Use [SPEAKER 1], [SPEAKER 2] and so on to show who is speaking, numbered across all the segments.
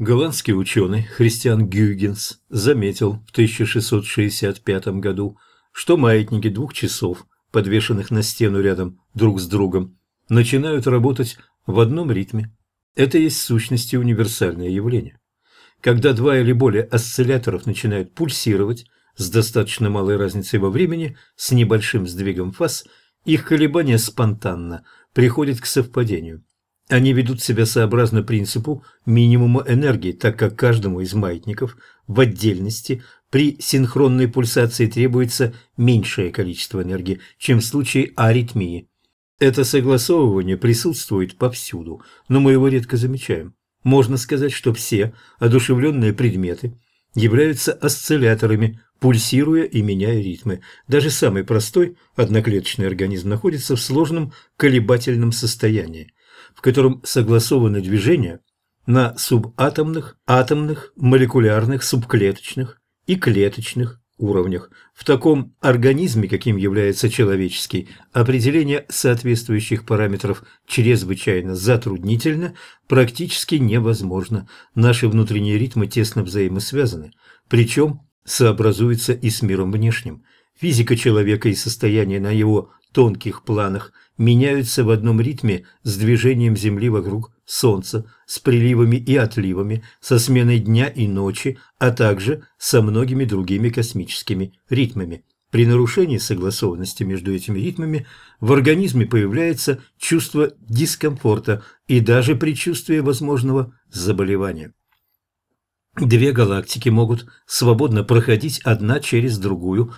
[SPEAKER 1] Голландский ученый Христиан Гюйгенс заметил в 1665 году, что маятники двух часов, подвешенных на стену рядом друг с другом, начинают работать в одном ритме. Это есть в сущности универсальное явление. Когда два или более осцилляторов начинают пульсировать с достаточно малой разницей во времени, с небольшим сдвигом фаз, их колебания спонтанно приходят к совпадению – они ведут себя сообразно принципу минимума энергии, так как каждому из маятников в отдельности при синхронной пульсации требуется меньшее количество энергии, чем в случае аритмии. Это согласовывание присутствует повсюду, но мы его редко замечаем. Можно сказать, что все одушевленные предметы являются осцилляторами, пульсируя и меняя ритмы. Даже самый простой одноклеточный организм находится в сложном колебательном состоянии в котором согласованы движения на субатомных, атомных, молекулярных, субклеточных и клеточных уровнях. В таком организме, каким является человеческий, определение соответствующих параметров чрезвычайно затруднительно, практически невозможно. Наши внутренние ритмы тесно взаимосвязаны, причем сообразуются и с миром внешним. Физика человека и состояние на его тонких планах меняются в одном ритме с движением Земли вокруг Солнца, с приливами и отливами, со сменой дня и ночи, а также со многими другими космическими ритмами. При нарушении согласованности между этими ритмами в организме появляется чувство дискомфорта и даже предчувствие возможного заболевания. Две галактики могут свободно проходить одна через другую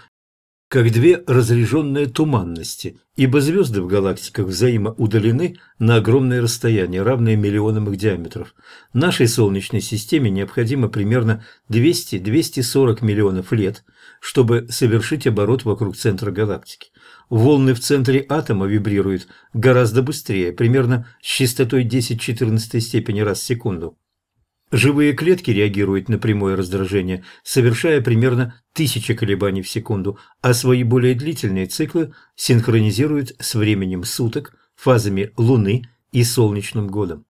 [SPEAKER 1] как две разряженные туманности, ибо звезды в галактиках взаимоудалены на огромное расстояние, равное миллионам их диаметров. Нашей Солнечной системе необходимо примерно 200-240 миллионов лет, чтобы совершить оборот вокруг центра галактики. Волны в центре атома вибрируют гораздо быстрее, примерно с частотой 10-14 степени раз в секунду. Живые клетки реагируют на прямое раздражение, совершая примерно тысячи колебаний в секунду, а свои более длительные циклы синхронизируют с временем суток, фазами Луны и солнечным годом.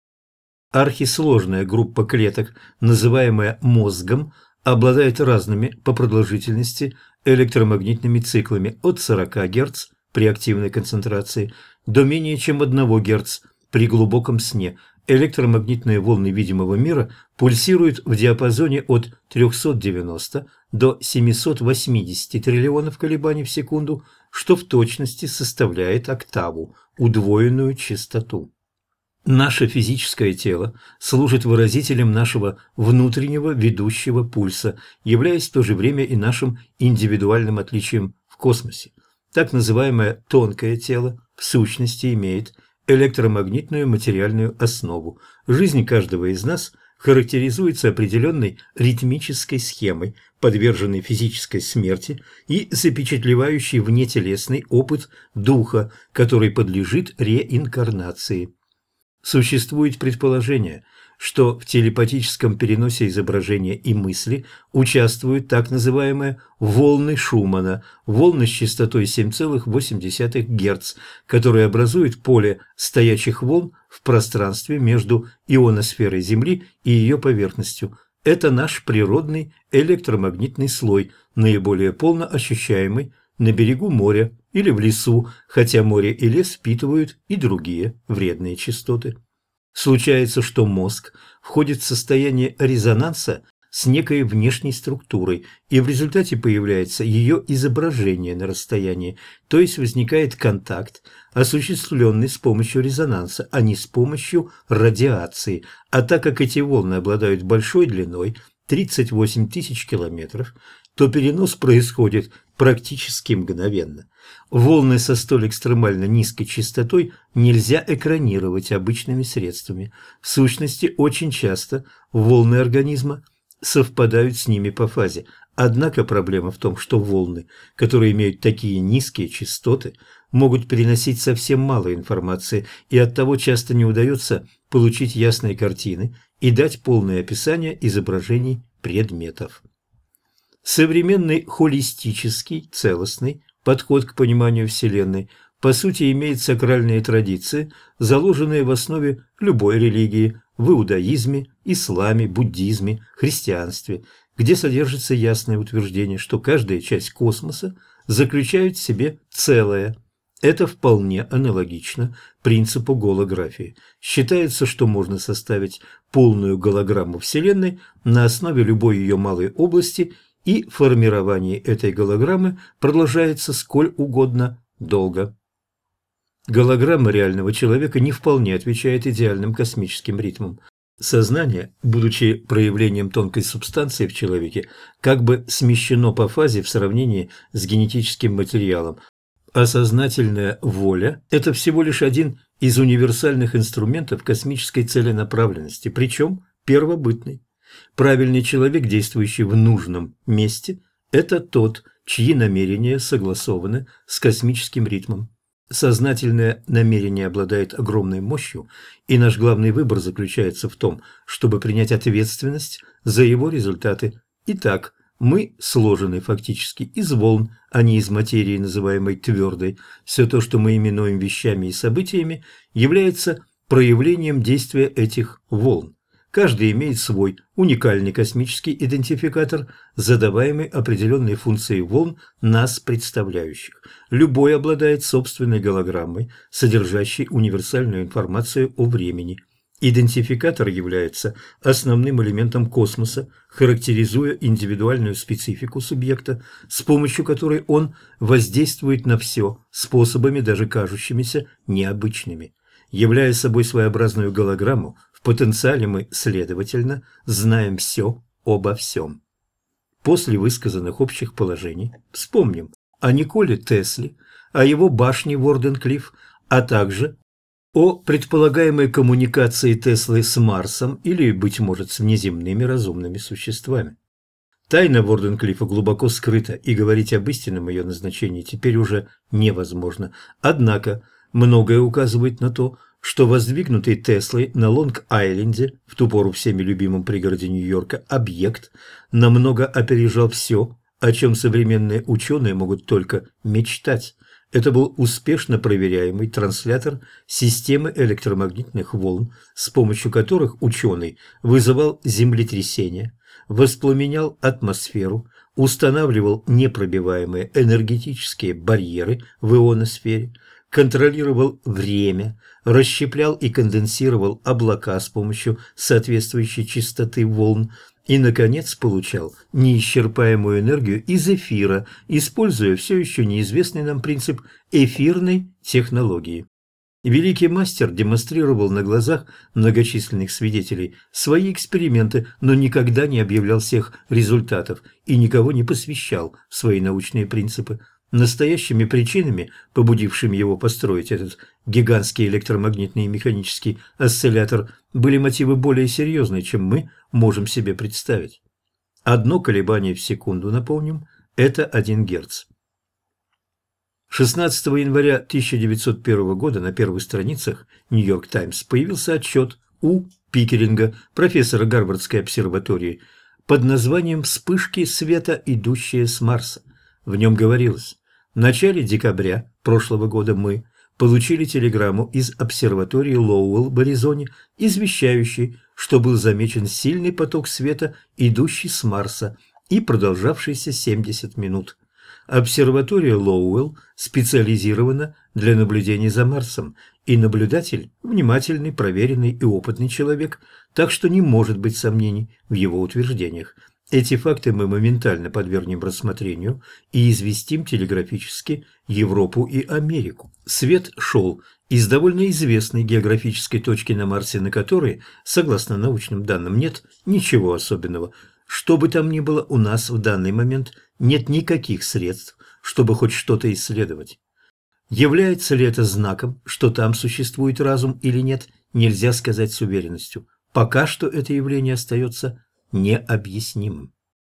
[SPEAKER 1] Архисложная группа клеток, называемая мозгом, обладает разными по продолжительности электромагнитными циклами от 40 Гц при активной концентрации до менее чем 1 Гц при глубоком сне – электромагнитные волны видимого мира пульсируют в диапазоне от 390 до 780 триллионов колебаний в секунду, что в точности составляет октаву, удвоенную частоту. Наше физическое тело служит выразителем нашего внутреннего ведущего пульса, являясь в то же время и нашим индивидуальным отличием в космосе. Так называемое тонкое тело в сущности имеет электромагнитную материальную основу. Жизнь каждого из нас характеризуется определенной ритмической схемой, подверженной физической смерти и запечатлевающей внетелесный опыт духа, который подлежит реинкарнации. Существует предположение, что в телепатическом переносе изображения и мысли участвуют так называемые волны Шумана, волны с частотой 7,8 Гц, которые образуют поле стоячих волн в пространстве между ионосферой Земли и ее поверхностью. Это наш природный электромагнитный слой, наиболее полно ощущаемый на берегу моря или в лесу, хотя море и лес впитывают и другие вредные частоты. Случается, что мозг входит в состояние резонанса с некой внешней структурой, и в результате появляется ее изображение на расстоянии, то есть возникает контакт, осуществленный с помощью резонанса, а не с помощью радиации. А так как эти волны обладают большой длиной, 38 тысяч километров, то перенос происходит практически мгновенно. Волны со столь экстремально низкой частотой нельзя экранировать обычными средствами. В сущности, очень часто волны организма совпадают с ними по фазе. Однако проблема в том, что волны, которые имеют такие низкие частоты, могут переносить совсем мало информации, и оттого часто не удается получить ясные картины и дать полное описание изображений предметов. Современный холистический, целостный подход к пониманию Вселенной по сути имеет сакральные традиции, заложенные в основе любой религии в иудаизме, исламе, буддизме, христианстве, где содержится ясное утверждение, что каждая часть космоса заключает в себе целое. Это вполне аналогично принципу голографии. Считается, что можно составить полную голограмму Вселенной на основе любой ее малой области, и формирование этой голограммы продолжается сколь угодно долго. Голограмма реального человека не вполне отвечает идеальным космическим ритмам. Сознание, будучи проявлением тонкой субстанции в человеке, как бы смещено по фазе в сравнении с генетическим материалом. А сознательная воля – это всего лишь один из универсальных инструментов космической целенаправленности, причем первобытный. Правильный человек, действующий в нужном месте – это тот, чьи намерения согласованы с космическим ритмом. Сознательное намерение обладает огромной мощью, и наш главный выбор заключается в том, чтобы принять ответственность за его результаты. Итак, мы сложены фактически из волн, а не из материи, называемой твердой. Все то, что мы именуем вещами и событиями, является проявлением действия этих волн. Каждый имеет свой уникальный космический идентификатор, задаваемый определенной функцией волн, нас представляющих. Любой обладает собственной голограммой, содержащей универсальную информацию о времени. Идентификатор является основным элементом космоса, характеризуя индивидуальную специфику субъекта, с помощью которой он воздействует на все способами, даже кажущимися необычными. Являя собой своеобразную голограмму, в потенциале мы, следовательно, знаем все обо всем. После высказанных общих положений вспомним о Николе Тесле, о его башне Ворденклифф, а также о предполагаемой коммуникации Теслы с Марсом или, быть может, с внеземными разумными существами. Тайна Ворденклиффа глубоко скрыта, и говорить об истинном ее назначении теперь уже невозможно. Однако многое указывает на то, что воздвигнутый Теслой на Лонг-Айленде, в ту пору всеми любимом пригороде Нью-Йорка, объект намного опережал все, о чем современные ученые могут только мечтать. Это был успешно проверяемый транслятор системы электромагнитных волн, с помощью которых ученый вызывал землетрясения, воспламенял атмосферу, устанавливал непробиваемые энергетические барьеры в ионосфере, контролировал время, расщеплял и конденсировал облака с помощью соответствующей частоты волн и, наконец, получал неисчерпаемую энергию из эфира, используя все еще неизвестный нам принцип эфирной технологии. Великий мастер демонстрировал на глазах многочисленных свидетелей свои эксперименты, но никогда не объявлял всех результатов и никого не посвящал свои научные принципы. Настоящими причинами, побудившими его построить этот гигантский электромагнитный и механический осциллятор, были мотивы более серьезные, чем мы можем себе представить. Одно колебание в секунду, напомним, это 1 Герц. 16 января 1901 года на первых страницах «Нью-Йорк Таймс» появился отчет У. Пикеринга, профессора Гарвардской обсерватории, под названием «Вспышки света, идущие с Марса». В нем говорилось в начале декабря прошлого года мы получили телеграмму из обсерватории Лоуэлл в Аризоне, извещающей, что был замечен сильный поток света, идущий с Марса и продолжавшийся 70 минут. Обсерватория Лоуэлл специализирована для наблюдений за Марсом, и наблюдатель – внимательный, проверенный и опытный человек, так что не может быть сомнений в его утверждениях. Эти факты мы моментально подвергнем рассмотрению и известим телеграфически Европу и Америку. Свет шел из довольно известной географической точки на Марсе, на которой, согласно научным данным, нет ничего особенного. Что бы там ни было, у нас в данный момент нет никаких средств, чтобы хоть что-то исследовать. Является ли это знаком, что там существует разум или нет, нельзя сказать с уверенностью. Пока что это явление остается необъяснимым.